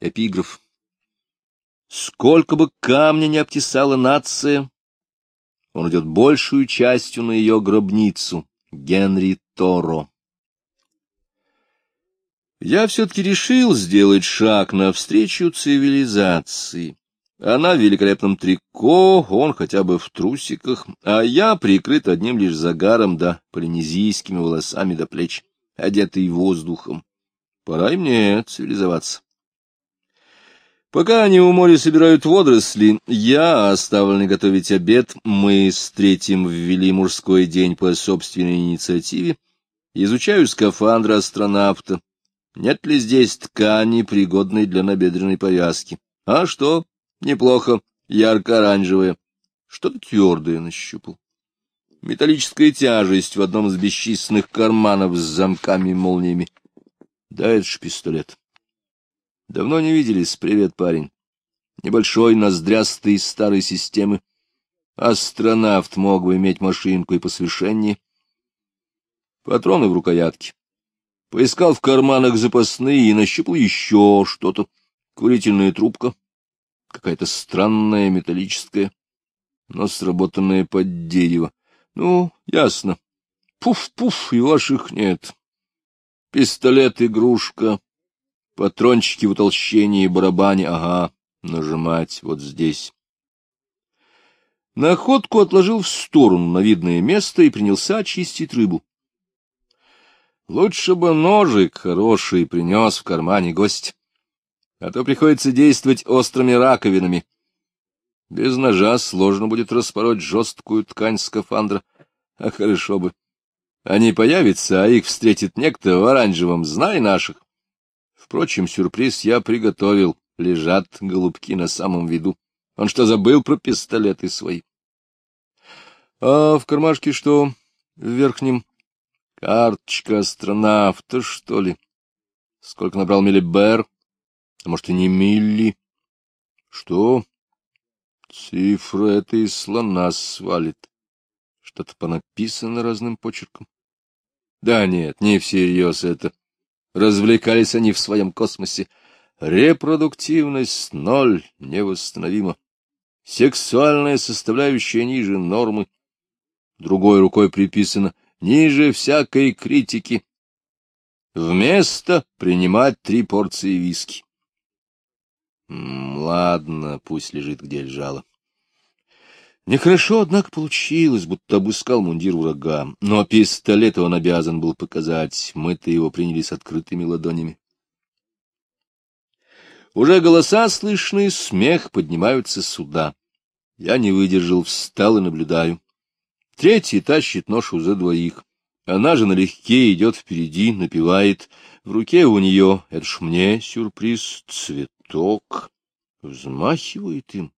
Эпиграф. Сколько бы камня не обтесала нация, он идет большую частью на ее гробницу. Генри Торо. Я все-таки решил сделать шаг навстречу цивилизации. Она в великолепном трико, он хотя бы в трусиках, а я прикрыт одним лишь загаром да полинезийскими волосами до плеч, одетый воздухом. Пора и мне цивилизоваться. Пока они у моря собирают водоросли, я, оставленный готовить обед, мы с третьим ввели мужской день по собственной инициативе, изучаю скафандр астронавта. Нет ли здесь ткани, пригодной для набедренной повязки? А что? Неплохо. Ярко-оранжевое. Что-то твердое нащупал. Металлическая тяжесть в одном из бесчисленных карманов с замками и молниями. Да, это ж пистолет. Давно не виделись. Привет, парень. Небольшой, ноздрястый старой системы. Астронавт мог бы иметь машинку и посвящение. Патроны в рукоятке. Поискал в карманах запасные и нащупал еще что-то. Курительная трубка. Какая-то странная металлическая, но сработанная под дерево. Ну, ясно. Пуф-пуф, и ваших нет. Пистолет-игрушка Патрончики в утолщении барабане, ага, нажимать вот здесь. Находку отложил в сторону на видное место и принялся очистить рыбу. Лучше бы ножик хороший принес в кармане гость, а то приходится действовать острыми раковинами. Без ножа сложно будет распороть жесткую ткань скафандра, а хорошо бы. Они появятся, а их встретит некто в оранжевом, знай наших. Впрочем, сюрприз я приготовил. Лежат голубки на самом виду. Он что, забыл про пистолеты свои? А в кармашке что? В верхнем? Карточка астронавта, что ли? Сколько набрал Миллибер? А может, и не Милли? Что? Цифра это из слона свалит. Что-то понаписано разным почерком. Да нет, не всерьез это. Развлекались они в своем космосе. Репродуктивность ноль, невосстановима. Сексуальная составляющая ниже нормы. Другой рукой приписано ниже всякой критики. Вместо принимать три порции виски. ладно, пусть лежит, где лежала. Нехорошо, однако, получилось, будто обыскал мундир врага, но пистолет он обязан был показать, мы-то его приняли с открытыми ладонями. Уже голоса слышны, смех, поднимаются сюда. Я не выдержал, встал и наблюдаю. Третий тащит ношу за двоих. Она же налегке идет впереди, напевает. В руке у нее, это ж мне сюрприз, цветок. Взмахивает им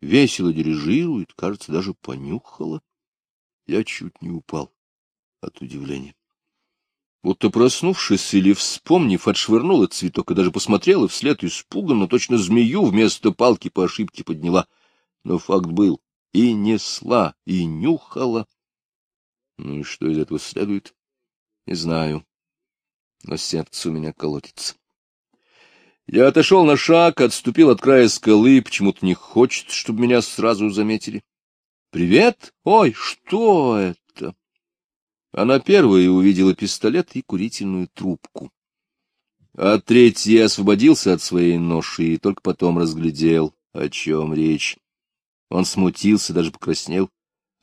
весело дирижирует, кажется, даже понюхала. Я чуть не упал от удивления. Будто проснувшись или вспомнив, отшвырнула цветок и даже посмотрела вслед испуганно, точно змею вместо палки по ошибке подняла. Но факт был — и несла, и нюхала. Ну и что из этого следует? Не знаю, но сердце у меня колотится. Я отошел на шаг, отступил от края скалы, почему-то не хочет, чтобы меня сразу заметили. «Привет! Ой, что это?» Она первая увидела пистолет и курительную трубку. А третий освободился от своей ноши и только потом разглядел, о чем речь. Он смутился, даже покраснел.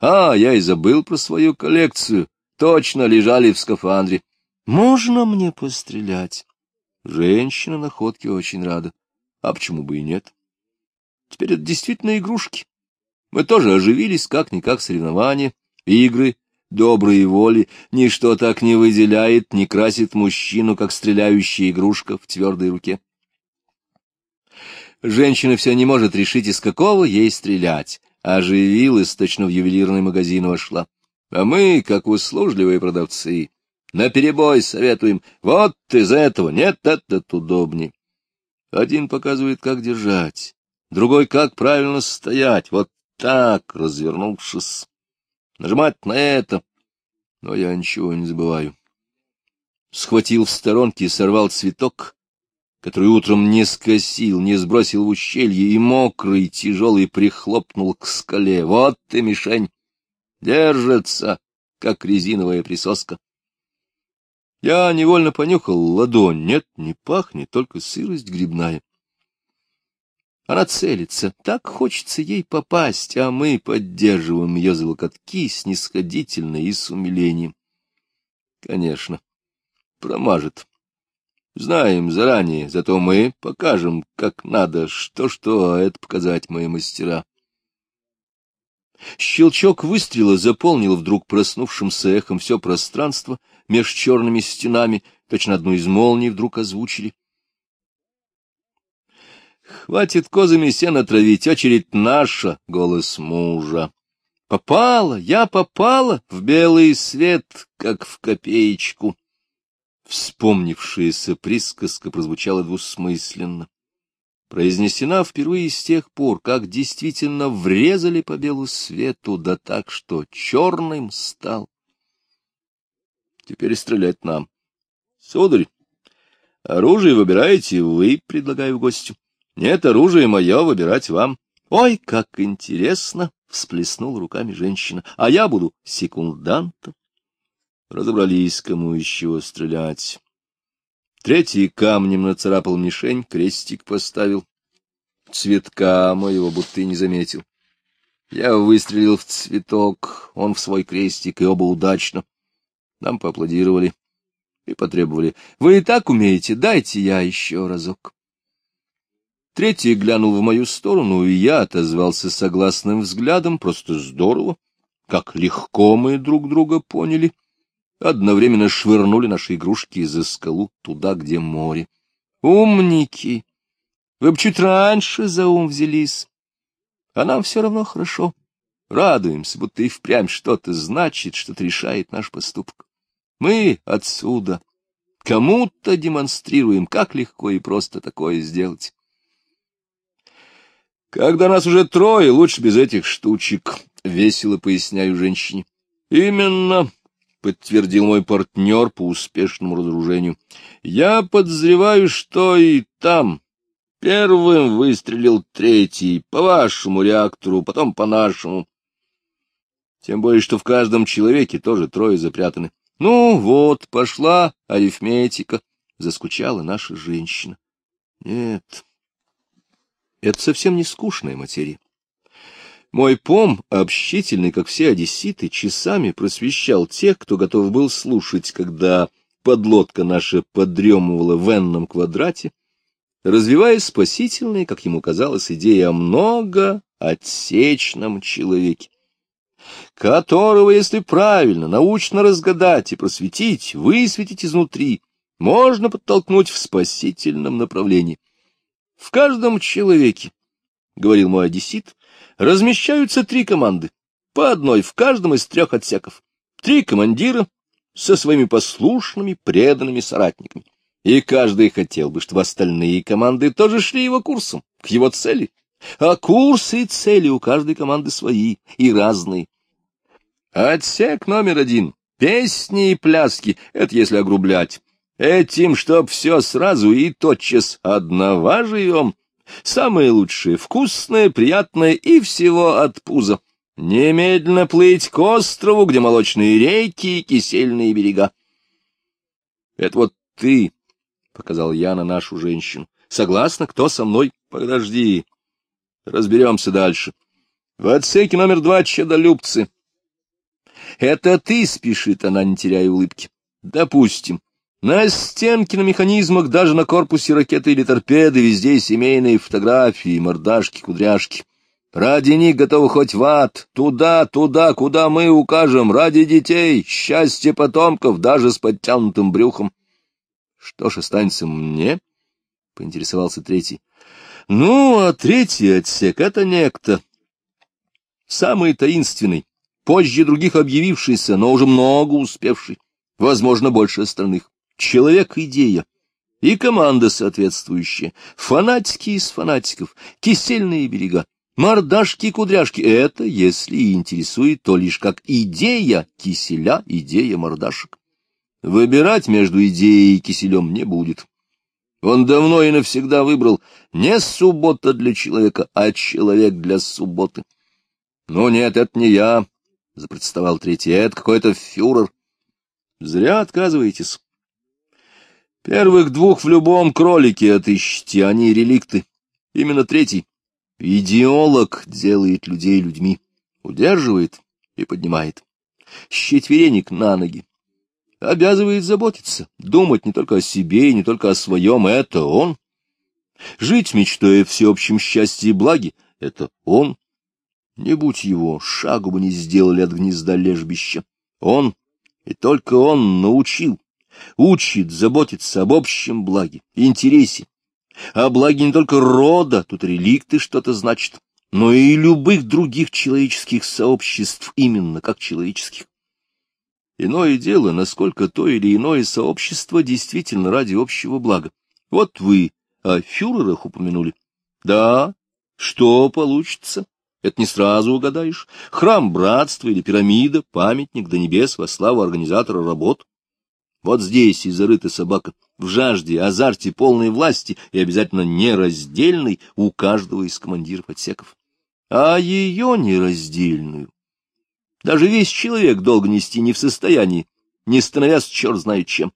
«А, я и забыл про свою коллекцию. Точно лежали в скафандре. Можно мне пострелять?» Женщина находке очень рада. А почему бы и нет? Теперь это действительно игрушки. Мы тоже оживились, как-никак соревнования, игры, добрые воли. Ничто так не выделяет, не красит мужчину, как стреляющая игрушка в твердой руке. Женщина все не может решить, из какого ей стрелять. Оживилась, точно в ювелирный магазин вошла. А мы, как услужливые продавцы, на перебой советуем. Вот из этого. Нет, этот удобней. Один показывает, как держать, другой, как правильно стоять. Вот так, развернувшись. Нажимать на это. Но я ничего не забываю. Схватил в сторонке и сорвал цветок. который утром не скосил, не сбросил в ущелье, и мокрый, тяжелый прихлопнул к скале. Вот ты, мишень! Держится, как резиновая присоска. Я невольно понюхал ладонь. Нет, не пахнет, только сырость грибная. Она целится, так хочется ей попасть, а мы поддерживаем ее за локотки снисходительно и с умилением. Конечно, промажет. Знаем заранее, зато мы покажем, как надо, что-что, а это показать мои мастера. Щелчок выстрела заполнил вдруг проснувшимся эхом все пространство меж черными стенами, точно одну из молний вдруг озвучили. Хватит козами сено травить, очередь наша, голос мужа. Попала, я попала в белый свет, как в копеечку. Вспомнившаяся присказка прозвучала двусмысленно произнесена впервые с тех пор, как действительно врезали по белу свету, да так, что черным стал. Теперь стрелять нам. Сударь, оружие выбираете вы, предлагаю гостю. Нет, оружие мое выбирать вам. Ой, как интересно! — всплеснул руками женщина. — А я буду секундантом. Разобрались, кому еще стрелять. Третий камнем нацарапал мишень, крестик поставил. Цветка моего будто и не заметил. Я выстрелил в цветок, он в свой крестик, и оба удачно. Нам поаплодировали и потребовали. — Вы и так умеете, дайте я еще разок. Третий глянул в мою сторону, и я отозвался согласным взглядом, просто здорово, как легко мы друг друга поняли. — одновременно швырнули наши игрушки за скалу туда, где море. Умники! Вы бы чуть раньше за ум взялись. А нам все равно хорошо. Радуемся, будто и впрямь что-то значит, что-то решает наш поступок. Мы отсюда кому-то демонстрируем, как легко и просто такое сделать. Когда нас уже трое, лучше без этих штучек, — весело поясняю женщине. Именно, — подтвердил мой партнер по успешному разоружению. — Я подозреваю, что и там первым выстрелил третий, по вашему реактору, потом по нашему. Тем более, что в каждом человеке тоже трое запрятаны. Ну вот, пошла арифметика, — заскучала наша женщина. Нет, это совсем не скучная материя. Мой пом, общительный, как все одесситы, часами просвещал тех, кто готов был слушать, когда подлодка наша подремывала в энном квадрате, развивая спасительные, как ему казалось, идеи о многоотсечном человеке, которого, если правильно, научно разгадать и просветить, высветить изнутри, можно подтолкнуть в спасительном направлении. В каждом человеке, — говорил мой одессит, размещаются три команды, по одной в каждом из трех отсеков. Три командира со своими послушными, преданными соратниками. И каждый хотел бы, чтобы остальные команды тоже шли его курсом, к его цели. А курсы и цели у каждой команды свои и разные. Отсек номер один. Песни и пляски — это если огрублять. Этим, чтоб все сразу и тотчас одного живем, Самое лучшее, вкусное, приятное и всего от пуза. Немедленно плыть к острову, где молочные реки и кисельные берега. — Это вот ты, — показал я на нашу женщину. — Согласна, кто со мной? Подожди. Разберемся дальше. В отсеке номер два чадолюбцы. — Это ты, — спешит она, не теряя улыбки. — Допустим. На стенке, на механизмах, даже на корпусе ракеты или торпеды везде семейные фотографии, мордашки, кудряшки. Ради них готовы хоть в ад, туда, туда, куда мы укажем, ради детей, счастья потомков, даже с подтянутым брюхом. Что ж останется мне? — поинтересовался третий. — Ну, а третий отсек — это некто. Самый таинственный, позже других объявившийся, но уже много успевший, возможно, больше остальных человек-идея и команда соответствующая, фанатики из фанатиков, кисельные берега, мордашки-кудряшки — это, если интересует, то лишь как идея киселя, идея мордашек. Выбирать между идеей и киселем не будет. Он давно и навсегда выбрал не суббота для человека, а человек для субботы. — Ну нет, это не я, — запротестовал третий, — это какой-то фюрер. — Зря отказываетесь. Первых двух в любом кролике отыщите, они реликты. Именно третий. Идеолог делает людей людьми, удерживает и поднимает. Щетверенник на ноги. Обязывает заботиться, думать не только о себе и не только о своем, это он. Жить, мечтая о всеобщем счастье и благе, это он. Не будь его, шагу бы не сделали от гнезда лежбища. Он, и только он научил, учит заботиться об общем благе, интересе. О благе не только рода, тут реликты что-то значит, но и любых других человеческих сообществ, именно как человеческих. Иное дело, насколько то или иное сообщество действительно ради общего блага. Вот вы о фюрерах упомянули. Да, что получится? Это не сразу угадаешь. Храм братства или пирамида, памятник до небес во славу организатора работ. Вот здесь и зарыта собака, в жажде, азарте полной власти и обязательно нераздельной у каждого из командиров отсеков. А ее нераздельную даже весь человек долго нести не в состоянии, не становясь черт знает чем.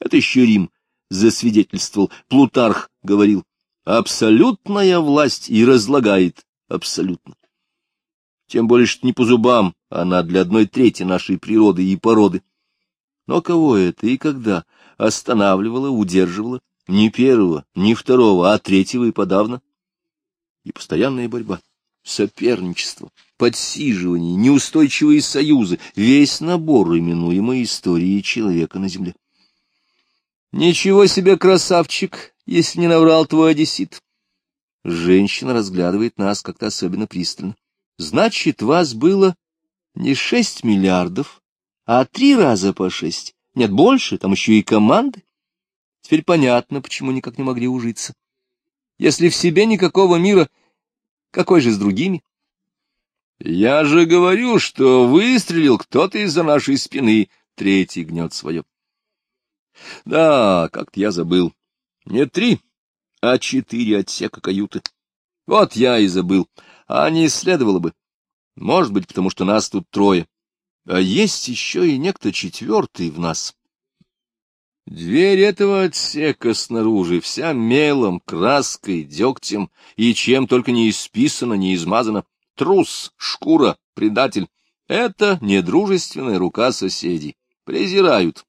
Это еще Рим засвидетельствовал, Плутарх говорил, абсолютная власть и разлагает абсолютно. Тем более, что не по зубам, она для одной трети нашей природы и породы. Но кого это и когда останавливало, удерживало? Не первого, не второго, а третьего и подавно. И постоянная борьба, соперничество, подсиживание, неустойчивые союзы, весь набор именуемой истории человека на земле. Ничего себе красавчик, если не наврал твой одессит. Женщина разглядывает нас как-то особенно пристально. Значит, вас было не шесть миллиардов, а три раза по шесть. Нет, больше, там еще и команды. Теперь понятно, почему никак не могли ужиться. Если в себе никакого мира, какой же с другими? Я же говорю, что выстрелил кто-то из-за нашей спины. Третий гнет свое. Да, как-то я забыл. Не три, а четыре отсека каюты. Вот я и забыл. А не следовало бы. Может быть, потому что нас тут трое. А есть еще и некто четвертый в нас. Дверь этого отсека снаружи вся мелом, краской, дегтем и чем только не исписана, не измазана. Трус, шкура, предатель — это недружественная рука соседей. Презирают.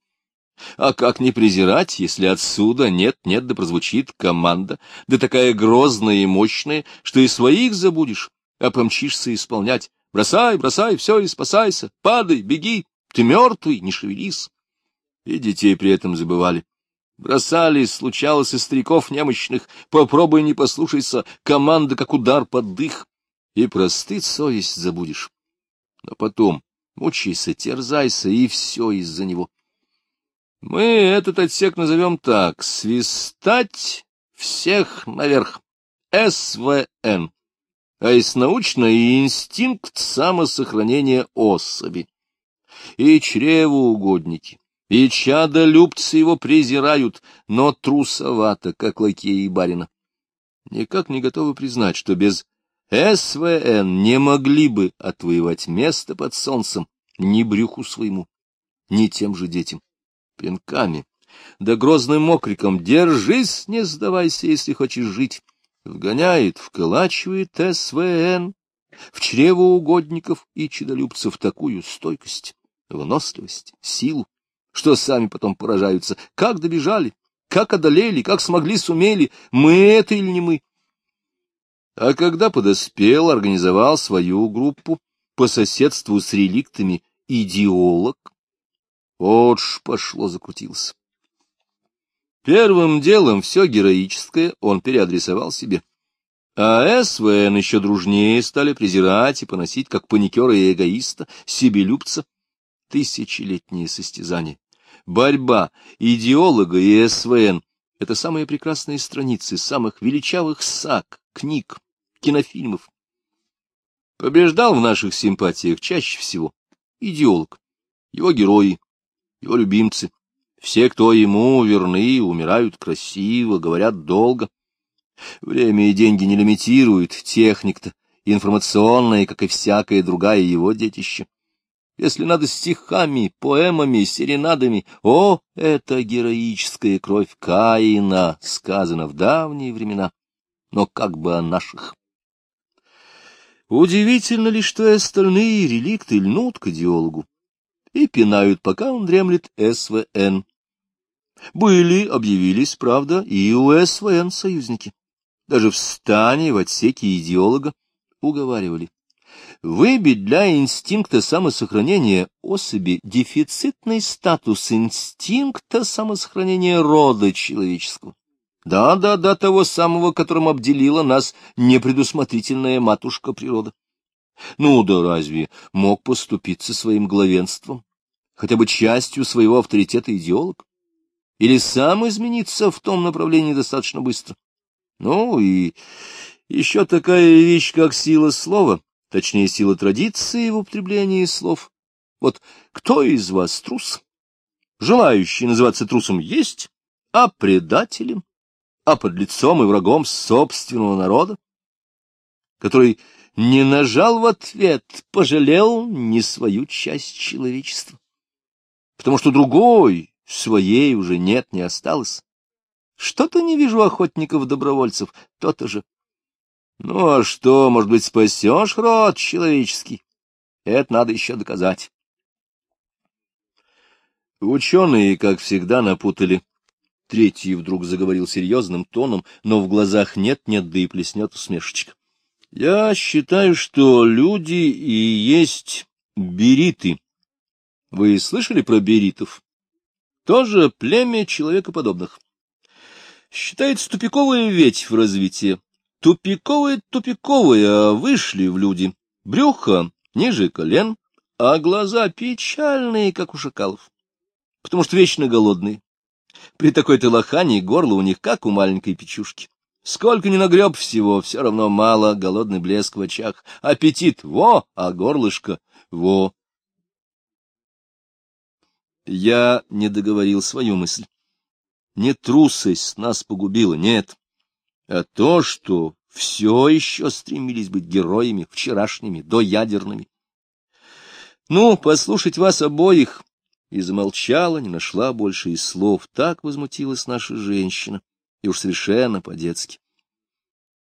А как не презирать, если отсюда нет-нет да прозвучит команда, да такая грозная и мощная, что и своих забудешь, а помчишься исполнять. Бросай, бросай, все, и спасайся, падай, беги, ты мертвый, не шевелись. И детей при этом забывали. Бросали, случалось, и стариков немощных, попробуй не послушайся, команда как удар под дых, и простыть совесть забудешь. Но потом мучайся, терзайся, и все из-за него. Мы этот отсек назовем так — свистать всех наверх. СВН. А есть научный инстинкт самосохранения особи. И чревоугодники, и чадолюбцы его презирают, но трусовато, как лакеи и барина. Никак не готовы признать, что без СВН не могли бы отвоевать место под солнцем ни брюху своему, ни тем же детям пинками, да грозным окриком «Держись, не сдавайся, если хочешь жить!» Вгоняет, вколачивает СВН в чрево угодников и чудолюбцев такую стойкость, выносливость, силу, что сами потом поражаются, как добежали, как одолели, как смогли, сумели, мы это или не мы. А когда подоспел, организовал свою группу по соседству с реликтами идеолог, вот ж пошло закрутился. Первым делом все героическое он переадресовал себе. А СВН еще дружнее стали презирать и поносить, как паникера и эгоиста, себелюбца. Тысячелетние состязания. Борьба идеолога и СВН — это самые прекрасные страницы самых величавых саг, книг, кинофильмов. Побеждал в наших симпатиях чаще всего идеолог, его герои, его любимцы, Все, кто ему верны, умирают красиво, говорят долго. Время и деньги не лимитируют, техник-то информационная, как и всякая другая его детище. Если надо стихами, поэмами, серенадами, о, это героическая кровь Каина, сказано в давние времена, но как бы о наших. Удивительно ли, что и остальные реликты льнут к идеологу и пинают, пока он дремлет СВН. Были, объявились, правда, и у СВН союзники. Даже в стане, в отсеке идеолога уговаривали. Выбить для инстинкта самосохранения особи дефицитный статус инстинкта самосохранения рода человеческого. Да-да, да, того самого, которым обделила нас непредусмотрительная матушка природа. Ну да разве мог поступиться своим главенством, хотя бы частью своего авторитета идеолог? Или сам измениться в том направлении достаточно быстро. Ну и еще такая вещь, как сила слова, точнее, сила традиции в употреблении слов. Вот кто из вас трус? Желающий называться трусом есть, а предателем, а под лицом и врагом собственного народа, который не нажал в ответ, пожалел не свою часть человечества. Потому что другой, своей уже нет, не осталось. Что-то не вижу охотников-добровольцев, то-то же. Ну, а что, может быть, спасешь род человеческий? Это надо еще доказать. Ученые, как всегда, напутали. Третий вдруг заговорил серьезным тоном, но в глазах нет-нет, да и плеснет усмешечка. Я считаю, что люди и есть бериты. Вы слышали про беритов? Тоже племя человекоподобных. Считается тупиковая ветвь в развитии. Тупиковые-тупиковые, а вышли в люди. Брюхо ниже колен, а глаза печальные, как у шакалов. Потому что вечно голодные. При такой-то лохане горло у них, как у маленькой печушки. Сколько ни нагреб всего, все равно мало, голодный блеск в очах. Аппетит — во, а горлышко — во. Я не договорил свою мысль. Не трусость нас погубила, нет, а то, что все еще стремились быть героями вчерашними, доядерными. Ну, послушать вас обоих, и замолчала, не нашла больше и слов, так возмутилась наша женщина, и уж совершенно по-детски.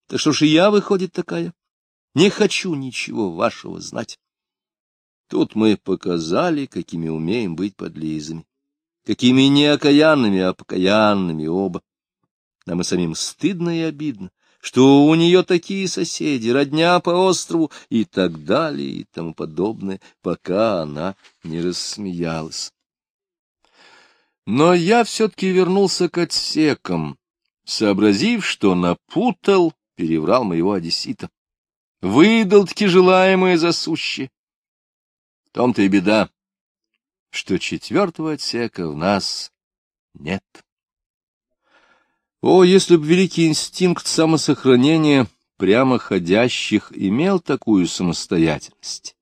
Так что ж и я, выходит, такая, не хочу ничего вашего знать. Тут мы показали, какими умеем быть подлизами, какими не окаянными, а покаянными оба. Нам и самим стыдно и обидно, что у нее такие соседи, родня по острову и так далее и тому подобное, пока она не рассмеялась. Но я все-таки вернулся к отсекам, сообразив, что напутал, переврал моего одессита. Выдал-таки желаемое за сущее том-то и беда, что четвертого отсека в нас нет. О, если б великий инстинкт самосохранения прямоходящих имел такую самостоятельность,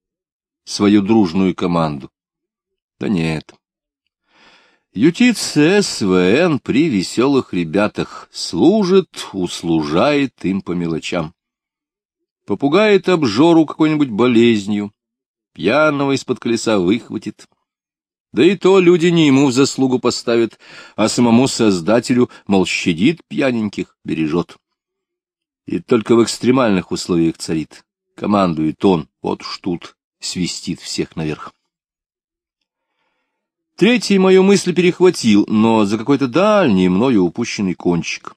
свою дружную команду. Да нет. Ютиция СВН при веселых ребятах служит, услужает им по мелочам. Попугает обжору какой-нибудь болезнью, пьяного из-под колеса выхватит. Да и то люди не ему в заслугу поставят, а самому Создателю, мол, щадит пьяненьких, бережет. И только в экстремальных условиях царит. Командует он, вот уж тут свистит всех наверх. Третий мою мысль перехватил, но за какой-то дальний мною упущенный кончик.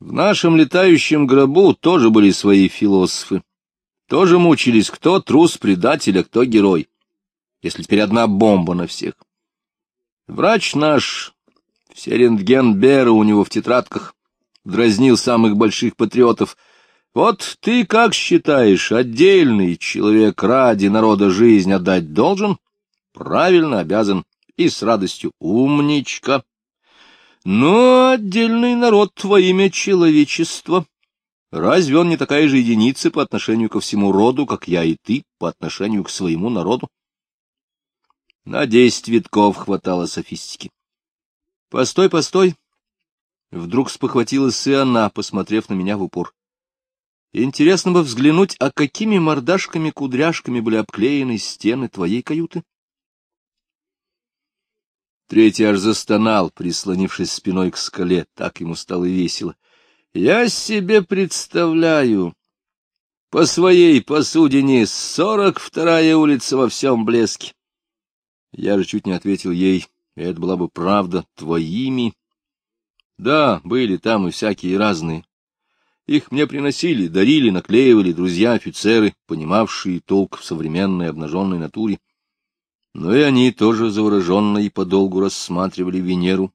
В нашем летающем гробу тоже были свои философы. Тоже мучились, кто трус предателя, кто герой, если теперь одна бомба на всех. Врач наш, все рентген-беры у него в тетрадках, дразнил самых больших патриотов. Вот ты как считаешь, отдельный человек ради народа жизнь отдать должен? Правильно, обязан. И с радостью. Умничка. Но отдельный народ во имя человечества Разве он не такая же единица по отношению ко всему роду, как я и ты по отношению к своему народу? На десять витков хватало софистики. Постой, постой! Вдруг спохватилась и она, посмотрев на меня в упор. Интересно бы взглянуть, а какими мордашками-кудряшками были обклеены стены твоей каюты? Третий аж застонал, прислонившись спиной к скале, так ему стало весело. Я себе представляю, по своей посудине сорок вторая улица во всем блеске. Я же чуть не ответил ей, и это была бы правда, твоими. Да, были там и всякие разные. Их мне приносили, дарили, наклеивали друзья-офицеры, понимавшие толк в современной обнаженной натуре. Но и они тоже завороженно и подолгу рассматривали Венеру,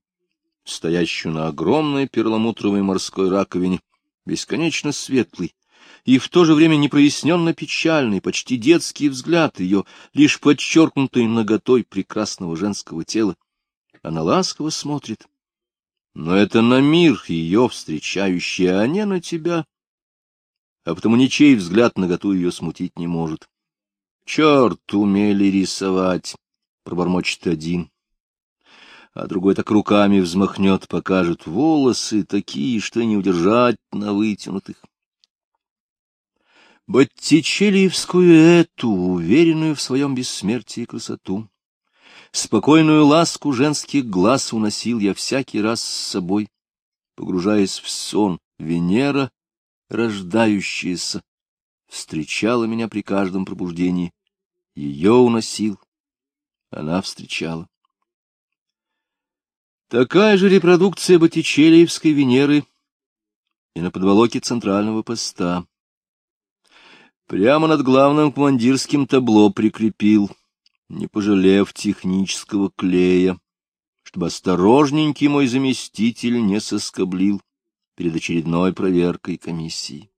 стоящую на огромной перламутровой морской раковине, бесконечно светлый, и в то же время непроясненно печальный, почти детский взгляд ее, лишь подчеркнутый наготой прекрасного женского тела. Она ласково смотрит, но это на мир ее встречающий, а не на тебя. А потому ничей взгляд наготу ее смутить не может. Черт, умели рисовать, пробормочет один. А другой так руками взмахнет, покажет волосы такие, что не удержать на вытянутых. Боттичелиевскую эту, уверенную в своем бессмертии красоту, Спокойную ласку женских глаз уносил я всякий раз с собой, погружаясь в сон. Венера, рождающаяся, встречала меня при каждом пробуждении. Ее уносил, она встречала. Такая же репродукция Боттичелиевской Венеры и на подволоке центрального поста. Прямо над главным командирским табло прикрепил — не пожалев технического клея, чтобы осторожненький мой заместитель не соскоблил перед очередной проверкой комиссии.